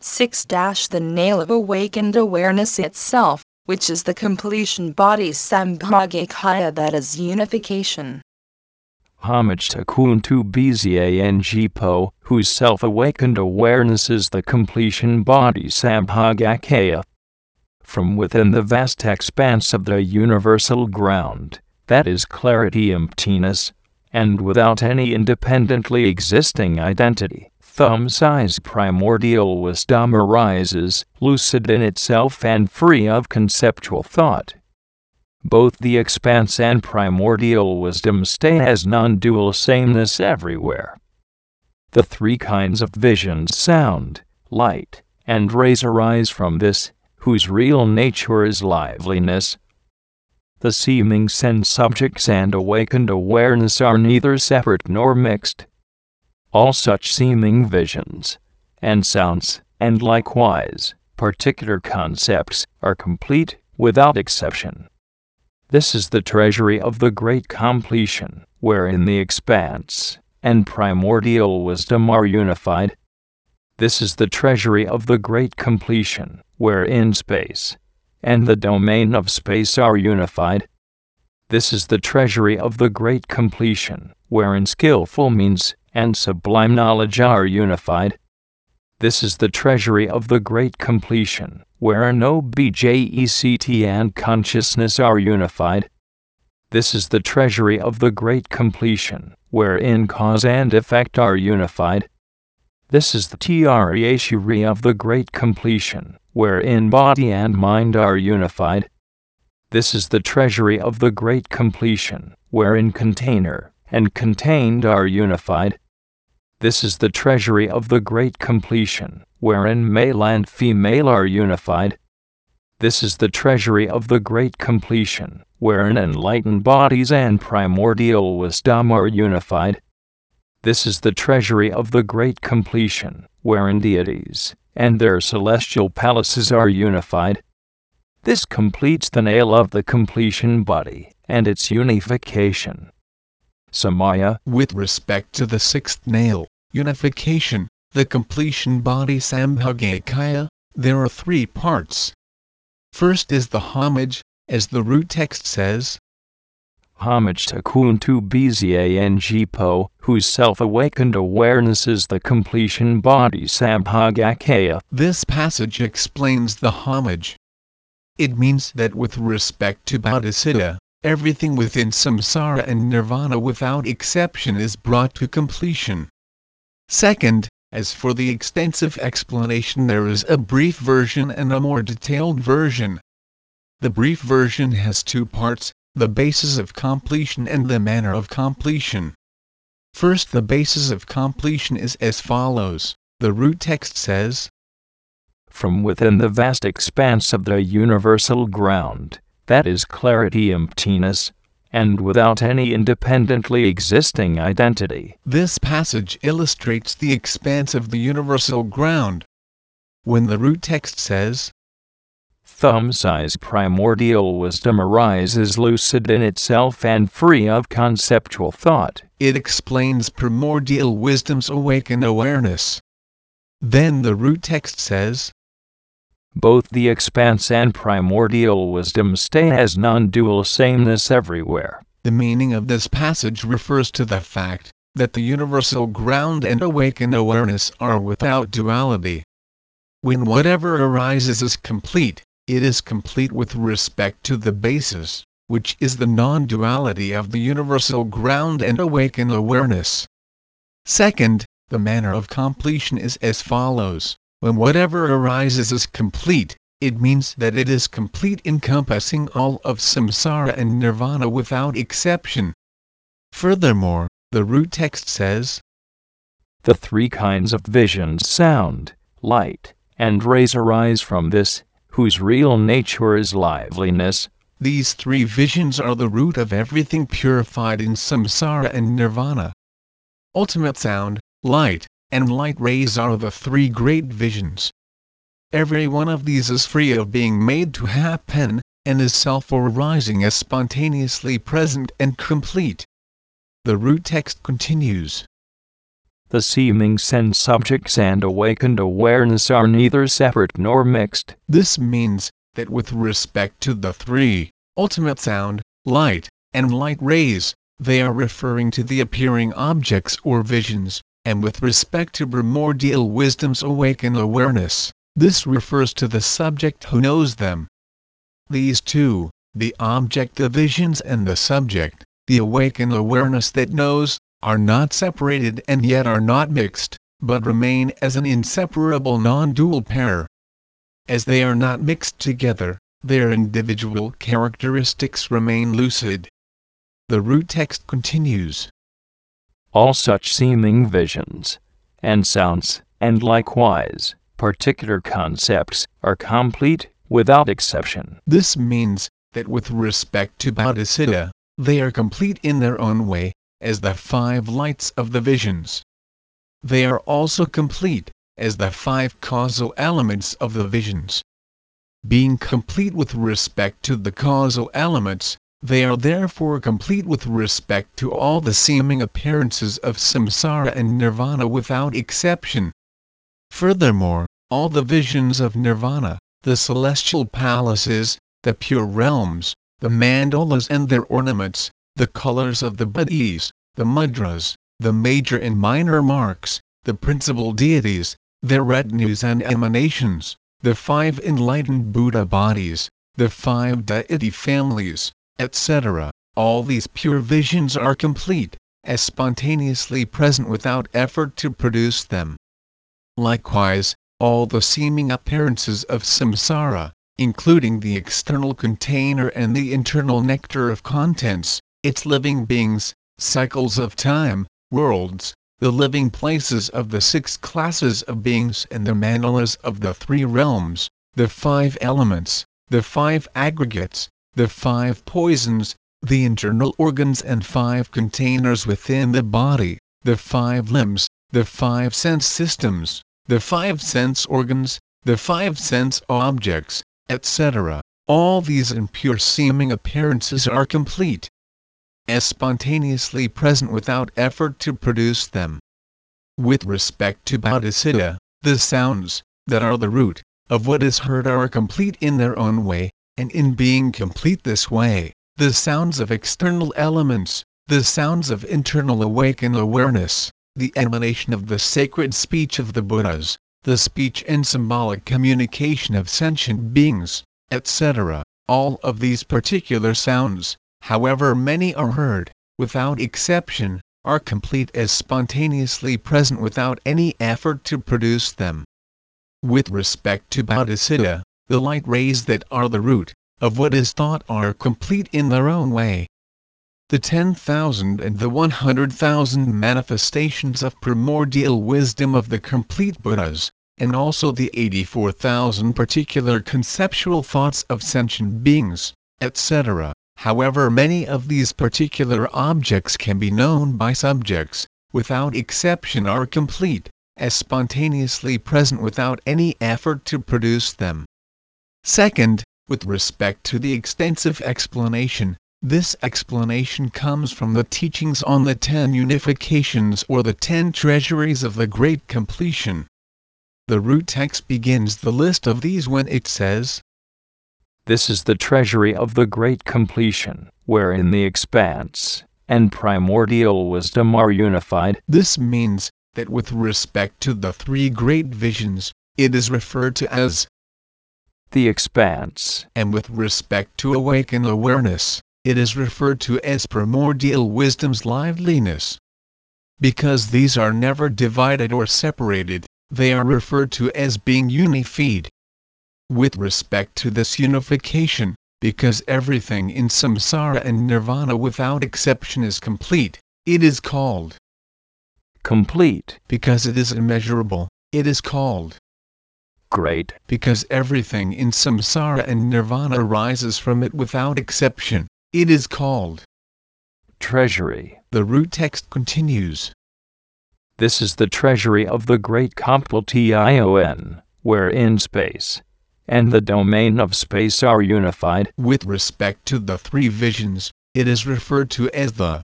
6 The nail of awakened awareness itself, which is the completion body Sambhogakaya that is unification. Homage to Kuntu Bzangpo, whose self awakened awareness is the completion body Sambhogakaya. From within the vast expanse of the universal ground, that is clarity emptiness, and without any independently existing identity thumb size primordial wisdom arises, lucid in itself and free of conceptual thought. Both the expanse and primordial wisdom stay as non dual sameness everywhere. The three kinds of visions sound, light, and rays arise from this, whose real nature is liveliness. The seeming sense subjects and awakened awareness are neither separate nor mixed all such seeming visions, and sounds, and likewise particular concepts, are complete, without exception. This is the treasury of the great completion, wherein the expanse and primordial wisdom are unified. This is the treasury of the great completion, wherein space and the domain of space are unified. This is the treasury of the great completion, wherein skillful means and sublime knowledge are unified. This is the treasury of the great completion, wherein OBJECT and consciousness are unified. This is the treasury of the great completion, wherein cause and effect are unified. This is the treasury of the great completion, wherein body and mind are unified. This is the treasury of the great completion, wherein container, and contained are unified. This is the treasury of the great completion, wherein male and female are unified. This is the treasury of the great completion, wherein enlightened bodies and primordial wisdom are unified. This is the treasury of the great completion, wherein deities and their celestial palaces are unified. This completes the nail of the completion body and its unification. Samaya. With respect to the sixth nail, unification, the completion body Sambhogakaya, there are three parts. First is the homage, as the root text says. Homage to Kuntu Bzangpo, whose self-awakened awareness is the completion body Sambhogakaya. This passage explains the homage. It means that with respect to Bodhicitta, everything within samsara and nirvana without exception is brought to completion. Second, as for the extensive explanation there is a brief version and a more detailed version. The brief version has two parts, the basis of completion and the manner of completion. First the basis of completion is as follows, the root text says, From within the vast expanse of the universal ground, that is clarity emptiness, and without any independently existing identity. This passage illustrates the expanse of the universal ground. When the root text says, Thumb size primordial wisdom arises lucid in itself and free of conceptual thought. It explains primordial wisdom's awakened awareness. Then the root text says, both the expanse and primordial wisdom stay as non-dual sameness everywhere. The meaning of this passage refers to the fact that the universal ground and awakened awareness are without duality. When whatever arises is complete, it is complete with respect to the basis, which is the non-duality of the universal ground and awakened awareness. Second, the manner of completion is as follows. When whatever arises is complete, it means that it is complete encompassing all of samsara and nirvana without exception. Furthermore, the root text says, The three kinds of visions sound, light, and rays arise from this, whose real nature is liveliness. These three visions are the root of everything purified in samsara and nirvana. Ultimate sound, light, and light rays are the three great visions. Every one of these is free of being made to happen, and is self-arising as spontaneously present and complete. The root text continues. The seeming sense subjects and awakened awareness are neither separate nor mixed. This means that with respect to the three ultimate sound, light, and light rays, they are referring to the appearing objects or visions, and with respect to primordial wisdom's awakened awareness, this refers to the subject who knows them. These two, the object of visions and the subject, the awakened awareness that knows, are not separated and yet are not mixed, but remain as an inseparable non-dual pair. As they are not mixed together, their individual characteristics remain lucid. The root text continues. All such seeming visions, and sounds, and likewise, particular concepts, are complete, without exception. This means that with respect to Bodhicitta, they are complete in their own way, as the five lights of the visions. They are also complete, as the five causal elements of the visions. Being complete with respect to the causal elements, they are therefore complete with respect to all the seeming appearances of samsara and nirvana without exception. Furthermore, all the visions of nirvana, the celestial palaces, the pure realms, the mandalas and their ornaments, the colors of the bodhis, the mudras, the major and minor marks, the principal deities, their retinues and emanations, the five enlightened Buddha bodies, the five deity families, etc. All these pure visions are complete, as spontaneously present without effort to produce them. Likewise, all the seeming appearances of samsara, including the external container and the internal nectar of contents, its living beings, cycles of time, worlds, the living places of the six classes of beings and the mandalas of the three realms, the five elements, the five aggregates, the five poisons, the internal organs and five containers within the body, the five limbs, the five sense systems, the five sense organs, the five sense objects, etc. All these impure seeming appearances are complete, as spontaneously present without effort to produce them. With respect to Bodhicitta, the sounds, that are the root, of what is heard are complete in their own way, and in being complete this way, the sounds of external elements, the sounds of internal awakened awareness, the emanation of the sacred speech of the Buddhas, the speech and symbolic communication of sentient beings, etc. All of these particular sounds, however many are heard, without exception, are complete as spontaneously present without any effort to produce them. With respect to Bodhicitta, the light rays that are the root of what is thought are complete in their own way. The 10,000 and the 100,000 manifestations of primordial wisdom of the complete Buddhas, and also the 84,000 particular conceptual thoughts of sentient beings, etc. However many of these particular objects can be known by subjects, without exception are complete, as spontaneously present without any effort to produce them. Second, with respect to the extensive explanation, this explanation comes from the teachings on the ten unifications or the ten treasuries of the Great Completion. The root text begins the list of these when it says, This is the treasury of the great completion, wherein the expanse and primordial wisdom are unified. This means that with respect to the three great visions, it is referred to as the expanse, and with respect to awakened awareness, it is referred to as primordial wisdom's liveliness. Because these are never divided or separated, they are referred to as being unified. With respect to this unification, because everything in samsara and nirvana without exception is complete, it is called complete. Because it is immeasurable, it is called great. Because everything in samsara and nirvana arises from it without exception, it is called treasury. The root text continues. This is the treasury of the great Completion, wherein space and the domain of space are unified. With respect to the three visions, it is referred to as the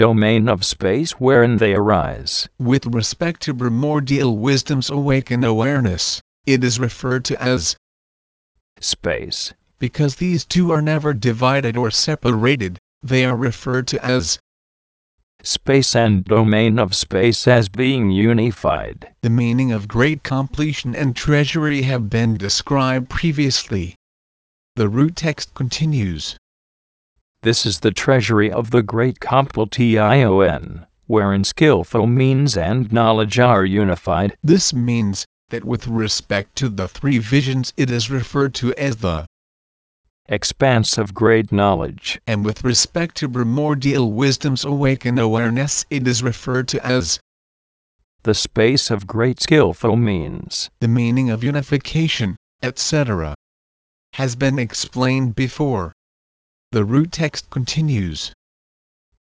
domain of space wherein they arise. With respect to primordial wisdom's awakened awareness, it is referred to as space. Because these two are never divided or separated, they are referred to as space and domain of space as being unified. The meaning of great completion and treasury have been described previously. The root text continues. This is the treasury of the great completion, wherein skillful means and knowledge are unified. This means that with respect to the three visions it is referred to as the expanse of great knowledge. And with respect to primordial wisdom's awakened awareness it is referred to as the space of great skillful means. The meaning of unification, etc., has been explained before. The root text continues.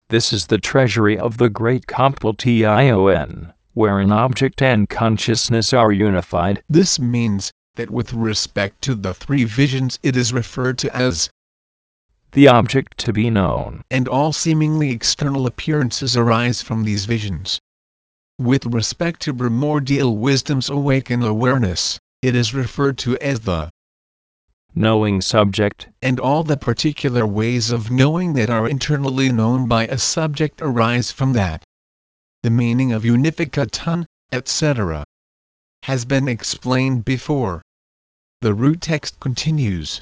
This is the treasury of the great completion, wherein object and consciousness are unified. This means that with respect to the three visions it is referred to as the object to be known. And all seemingly external appearances arise from these visions. With respect to primordial wisdom's awakened awareness, it is referred to as the knowing subject, and all the particular ways of knowing that are internally known by a subject arise from that. The meaning of unification, etc., has been explained before. The root text continues.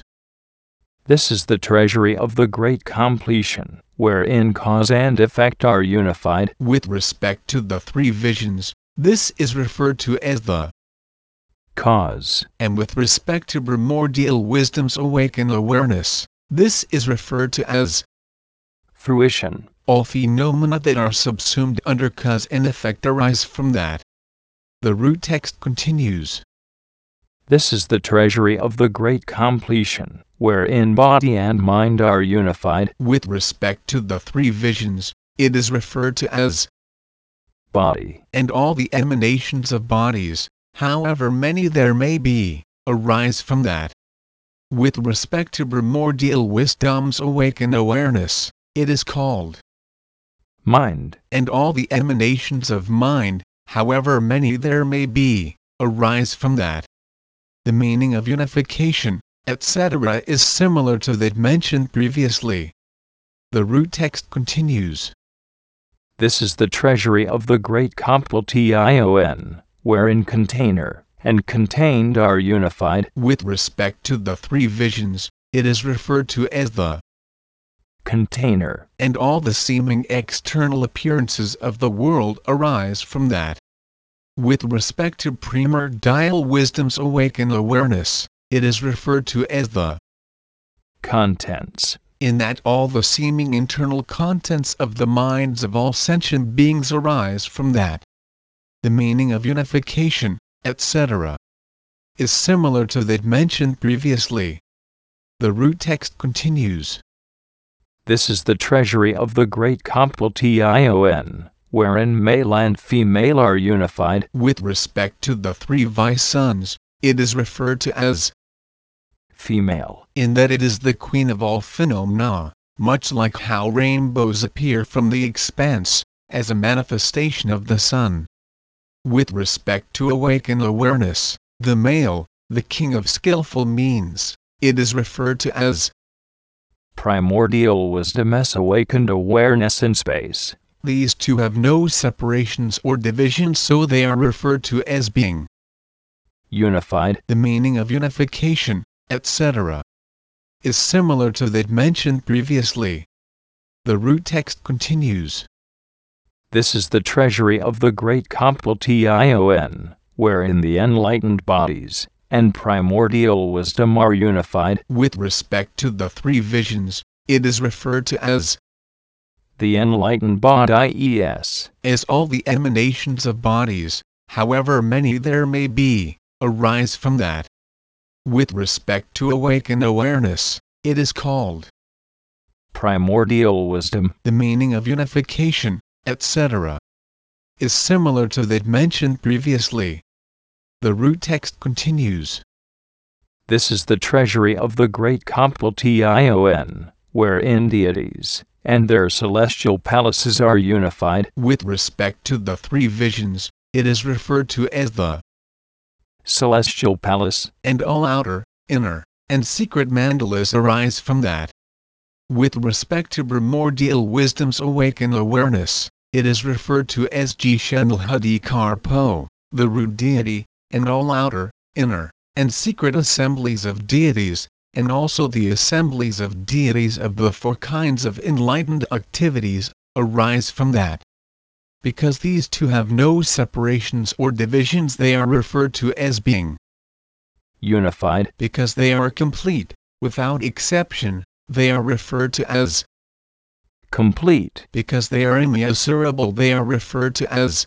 This is the treasury of the great completion, wherein cause and effect are unified. With respect to the three visions, this is referred to as the cause. And with respect to primordial wisdom's awakened awareness, this is referred to as fruition. All phenomena that are subsumed under cause and effect arise from that. The root text continues. This is the treasury of the great completion, wherein body and mind are unified. With respect to the three visions, it is referred to as body. And all the emanations of bodies, however many there may be, arise from that. With respect to primordial wisdom's awakened awareness, it is called mind. And all the emanations of mind, however many there may be, arise from that. The meaning of unification, etc., is similar to that mentioned previously. The root text continues. This is the treasury of the great completion wherein container and contained are unified. With respect to the three visions, it is referred to as the container. And all the seeming external appearances of the world arise from that. With respect to primordial wisdom's awakened awareness, it is referred to as the contents. In that all the seeming internal contents of the minds of all sentient beings arise from that the meaning of unification, etc., is similar to that mentioned previously. The root text continues. This is the treasury of the great completion, wherein male and female are unified. With respect to the three visions, it is referred to as female, in that it is the queen of all phenomena, much like how rainbows appear from the expanse, as a manifestation of the sun. With respect to awaken awareness, the male, the king of skillful means, it is referred to as primordial wisdom as awakened awareness in space. These two have no separations or divisions so they are referred to as being unified. The meaning of unification, etc., is similar to that mentioned previously. The root text continues. This is the treasury of the great completion, wherein the enlightened bodies and primordial wisdom are unified. With respect to the three visions, it is referred to as the enlightened bodies. As all the emanations of bodies, however many there may be, arise from that. With respect to awakened awareness, it is called primordial wisdom. The meaning of unification etc., is similar to that mentioned previously. The root text continues. This is the treasury of the great completion, wherein deities and their celestial palaces are unified. With respect to the three visions, it is referred to as the celestial palace, and all outer, inner, and secret mandalas arise from that. With respect to primordial wisdom's awakened awareness, it is referred to as Jishenlhadi the root deity, and all outer, inner, and secret assemblies of deities, and also the assemblies of deities of the four kinds of enlightened activities, arise from that. Because these two have no separations or divisions they are referred to as being unified. Because they are complete, without exception, they are referred to as complete. Because they are immeasurable they are referred to as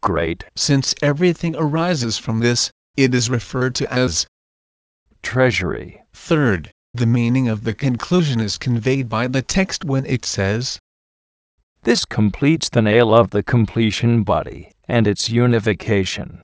great. Since everything arises from this, it is referred to as treasury. Third, the meaning of the conclusion is conveyed by the text when it says, This completes the nail of the completion body, and its unification.